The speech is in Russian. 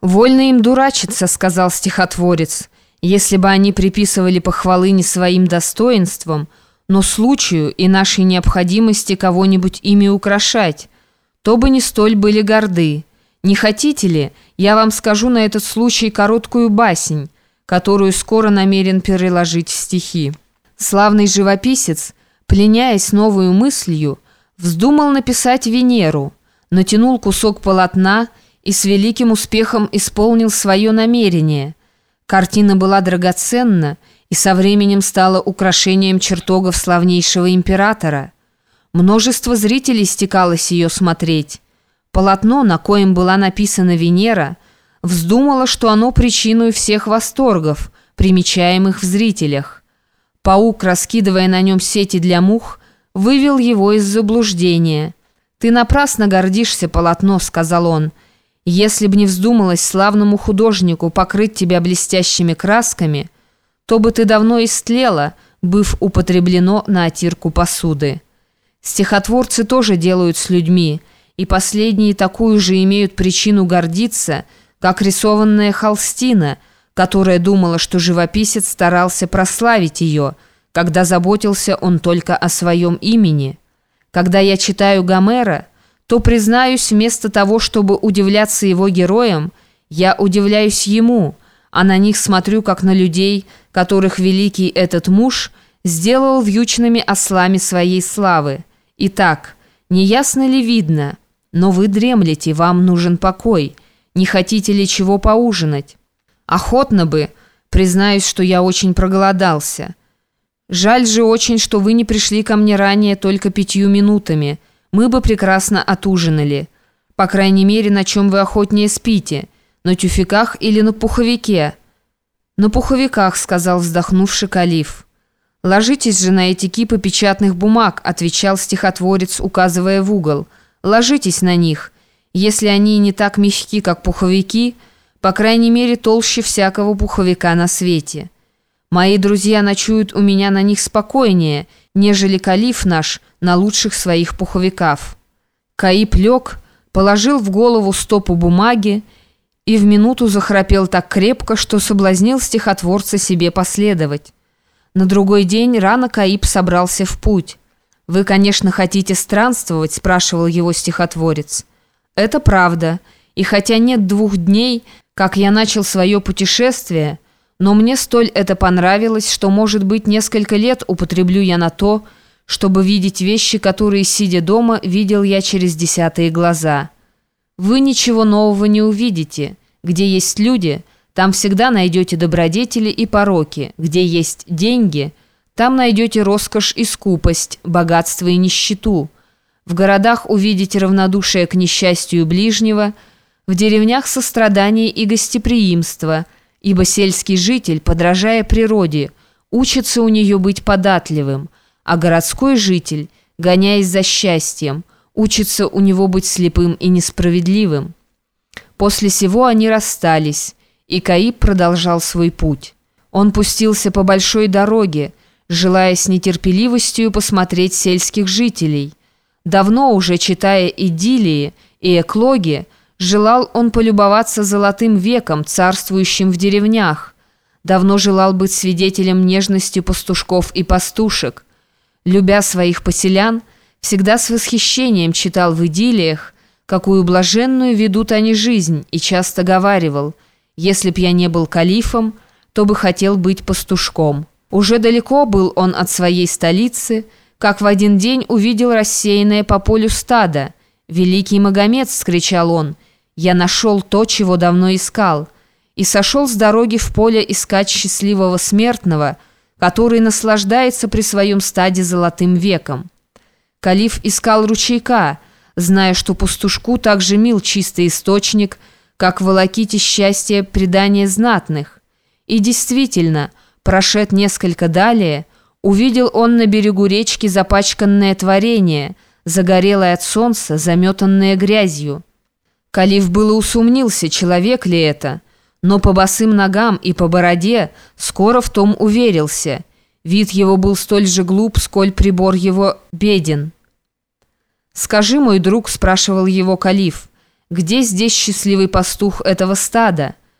«Вольно им дурачиться», — сказал стихотворец, «если бы они приписывали похвалы не своим достоинствам, но случаю и нашей необходимости кого-нибудь ими украшать, то бы не столь были горды. Не хотите ли, я вам скажу на этот случай короткую басень, которую скоро намерен переложить в стихи». Славный живописец, пленяясь новую мыслью, вздумал написать Венеру, натянул кусок полотна и с великим успехом исполнил свое намерение. Картина была драгоценна и со временем стала украшением чертогов славнейшего императора. Множество зрителей стекалось ее смотреть. Полотно, на коем была написана Венера, вздумало, что оно причиной всех восторгов, примечаемых в зрителях. Паук, раскидывая на нем сети для мух, вывел его из заблуждения. «Ты напрасно гордишься, полотно», — сказал он, — если б не вздумалось славному художнику покрыть тебя блестящими красками, то бы ты давно истлела, быв употреблено на отирку посуды. Стихотворцы тоже делают с людьми, и последние такую же имеют причину гордиться, как рисованная холстина, которая думала, что живописец старался прославить ее, когда заботился он только о своем имени. Когда я читаю Гомера, то, признаюсь, вместо того, чтобы удивляться его героям, я удивляюсь ему, а на них смотрю, как на людей, которых великий этот муж сделал вьючными ослами своей славы. Итак, неясно ли видно, но вы дремлете, вам нужен покой, не хотите ли чего поужинать? Охотно бы, признаюсь, что я очень проголодался. Жаль же очень, что вы не пришли ко мне ранее только пятью минутами, мы бы прекрасно отужинали. По крайней мере, на чем вы охотнее спите? На тюфяках или на пуховике?» «На пуховиках», — сказал вздохнувший калиф. «Ложитесь же на эти кипы печатных бумаг», — отвечал стихотворец, указывая в угол. «Ложитесь на них. Если они не так мягки, как пуховики, по крайней мере, толще всякого пуховика на свете. Мои друзья ночуют у меня на них спокойнее, нежели калиф наш на лучших своих пуховиков. Каип лег, положил в голову стопу бумаги и в минуту захрапел так крепко, что соблазнил стихотворца себе последовать. На другой день рано Каип собрался в путь. «Вы, конечно, хотите странствовать?» – спрашивал его стихотворец. «Это правда, и хотя нет двух дней, как я начал свое путешествие – но мне столь это понравилось, что, может быть, несколько лет употреблю я на то, чтобы видеть вещи, которые, сидя дома, видел я через десятые глаза. Вы ничего нового не увидите. Где есть люди, там всегда найдете добродетели и пороки. Где есть деньги, там найдете роскошь и скупость, богатство и нищету. В городах увидите равнодушие к несчастью ближнего, в деревнях сострадание и гостеприимство – ибо сельский житель, подражая природе, учится у нее быть податливым, а городской житель, гоняясь за счастьем, учится у него быть слепым и несправедливым. После сего они расстались, и Каиб продолжал свой путь. Он пустился по большой дороге, желая с нетерпеливостью посмотреть сельских жителей. Давно уже читая идиллии и эклоги, Желал он полюбоваться золотым веком, царствующим в деревнях. Давно желал быть свидетелем нежности пастушков и пастушек. Любя своих поселян, всегда с восхищением читал в идиллиях, какую блаженную ведут они жизнь, и часто говаривал, «Если б я не был калифом, то бы хотел быть пастушком». Уже далеко был он от своей столицы, как в один день увидел рассеянное по полю стадо. «Великий Магомед!» — скричал он — я нашел то, чего давно искал, и сошел с дороги в поле искать счастливого смертного, который наслаждается при своем стаде золотым веком. Калиф искал ручейка, зная, что пастушку так же мил чистый источник, как волоките счастье предания знатных. И действительно, прошед несколько далее, увидел он на берегу речки запачканное творение, загорелое от солнца, заметанное грязью. Калиф было усомнился, человек ли это, но по босым ногам и по бороде скоро в том уверился. Вид его был столь же глуп, сколь прибор его беден. «Скажи, мой друг», — спрашивал его Калиф, — Где здесь счастливый пастух этого стада?